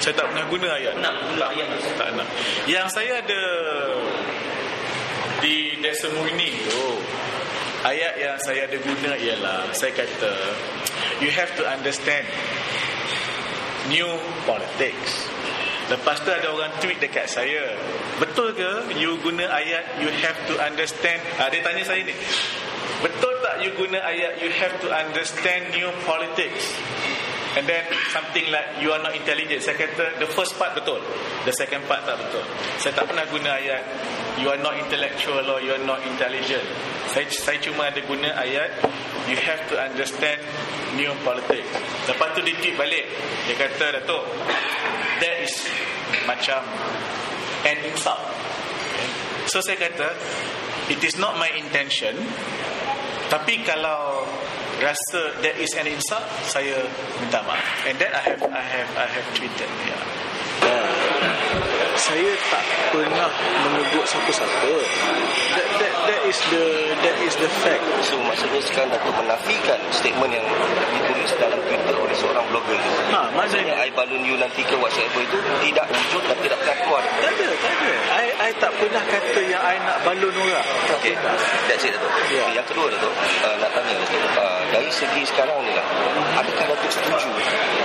Saya tak pernah guna ayat. Nak guna ayat. Tak nak. Yang saya ada di Desemurni tu ayat yang saya ada guna ialah saya kata you have to understand new politics. Lepas tu ada orang tweet dekat saya. Betul ke you guna ayat you have to understand? Ha, dia tanya saya ni. Betul tak you guna ayat you have to understand new politics? And then something like you are not intelligent. Saya kata the first part betul. The second part tak betul. Saya tak pernah guna ayat you are not intellectual or you are not intelligent. Saya saya cuma ada guna ayat you have to understand new politics. Lepas tu dia balik. Dia kata Datuk, that is macam an insult. So saya kata it is not my intention tapi kalau rasa that is an insult saya minta maaf and that I have I have I have tweeted yeah. saya tak pernah menyebut siapa-siapa. That, that, that is the that is the fact. So maksudnya sekarang Datuk menafikan statement yang ditulis dalam Twitter oleh seorang blogger itu. Ha, Maksudnya I balloon you nanti ke whatsoever itu tidak wujud dan tidak pernah keluar. tak ada, tak ada. I, tak pernah kata yang I nak balon orang. Okey, that's it Datuk. Okay, yang kedua Datuk, uh, nak tanya Datuk, uh, dari segi sekarang ni lah, adakah Datuk setuju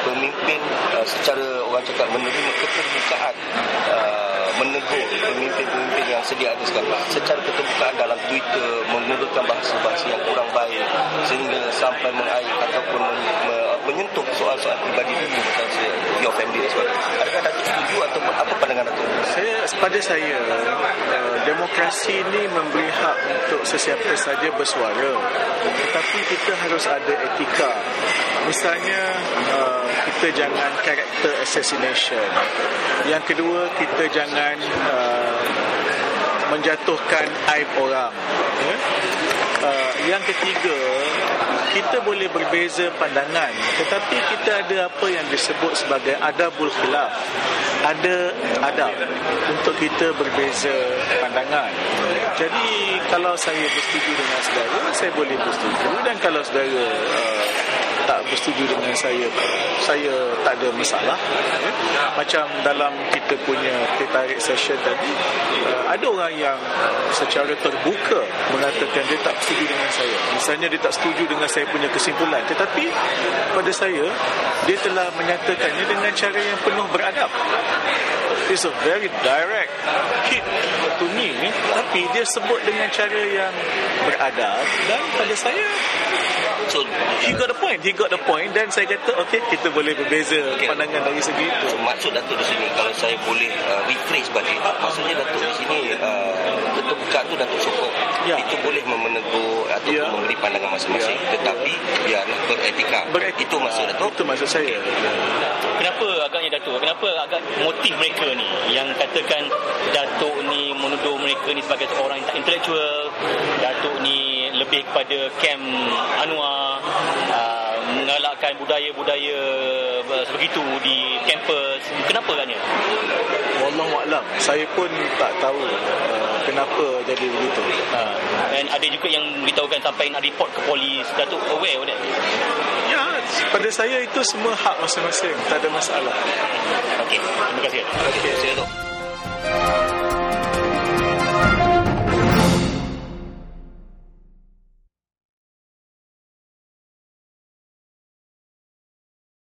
pemimpin uh, secara orang cakap menerima keterbukaan uh, menegur pemimpin-pemimpin yang sedia ada sekarang secara keterbukaan dalam Twitter menggunakan bahasa-bahasa yang kurang baik sehingga sampai mengair ataupun men, me, menyentuh soal-soal pribadi diri macam your family dan sebagainya. Adakah Datuk setuju ataupun apa pada saya uh, demokrasi ini memberi hak untuk sesiapa saja bersuara. Tetapi kita harus ada etika. Misalnya uh, kita jangan character assassination. Yang kedua kita jangan uh, menjatuhkan aib orang. Ya? Yang ketiga kita boleh berbeza pandangan tetapi kita ada apa yang disebut sebagai adabul khilaf. Ada adab untuk kita berbeza pandangan. Jadi kalau saya bersetuju dengan saudara saya boleh bersetuju. Dan kalau saudara uh, tak bersetuju dengan saya. Saya tak ada masalah ya. macam dalam kita punya teh tarik session tadi uh, ada orang yang secara terbuka mengatakan dia tak setuju dengan saya. Misalnya dia tak setuju dengan saya punya kesimpulan tetapi pada saya dia telah menyatakannya dengan cara yang penuh beradab. It's a very direct me ni tapi dia sebut dengan cara yang beradab. Dan pada saya So, he got the point he got the point. Dan saya kata okey kita boleh berbeza Okey. pandangan dari segi itu. So, maksud Datuk di sini kalau saya boleh uh, rephrase balik maksudnya Datuk di sini uh, keterbukaan tu Datuk sokong Ya. itu boleh menegur ataupun Ya. memberi pandangan masing-masing Ya. tetapi biarlah beretika. Beretika. itu maksud Datuk itu maksud saya Kenapa agaknya Datuk? Kenapa agak motif mereka ni yang katakan Datuk ni menuduh mereka ni sebagai seorang yang tak intelektual, Datuk ni lebih kepada kem Anwar, uh, mengalakkan budaya-budaya uh, sebegitu di kampus. Kenapa agaknya? Wallahualam saya pun tak tahu uh, kenapa jadi begitu Uh, dan ada juga yang beritahukan sampai nak report ke polis. Datuk aware of that? ya pada saya itu semua hak masing-masing tak ada masalah Okey, terima kasih. Okey, saya Datuk